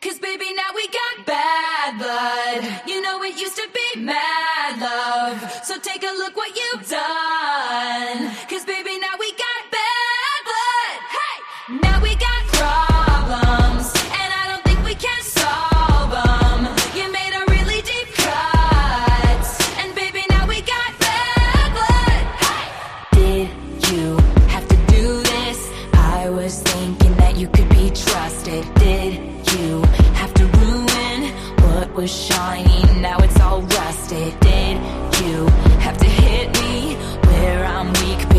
Cause baby, now we got bad blood. You know it used to be mad love. So take a look what you've done. Cause baby, now I was thinking that you could be trusted. Did you have to ruin what was shining? Now it's all rusted. Did you have to hit me where I'm weak?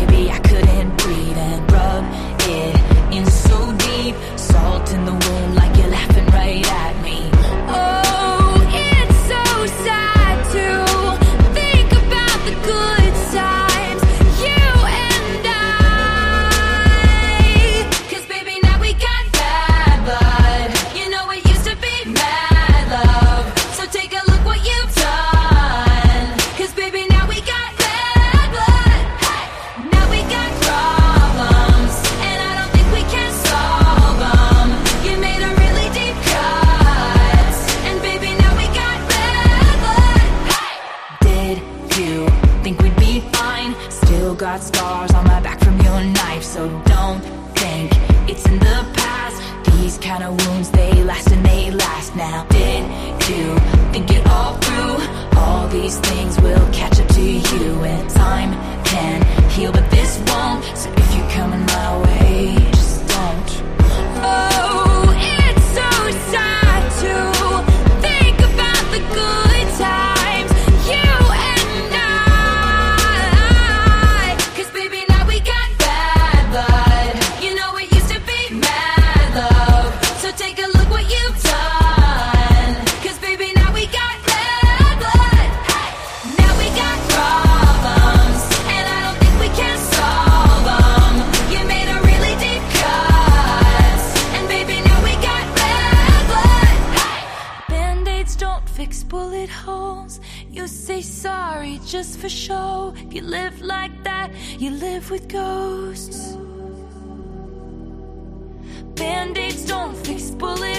Got scars on my back from your knife, so don't think it's in the past. These kind of wounds, they last and they last now. Did you think it all through? All these things will catch up to you, and time can fix bullet holes. You say sorry just for show. You live like that, you live with ghosts. Band-aids don't fix bullet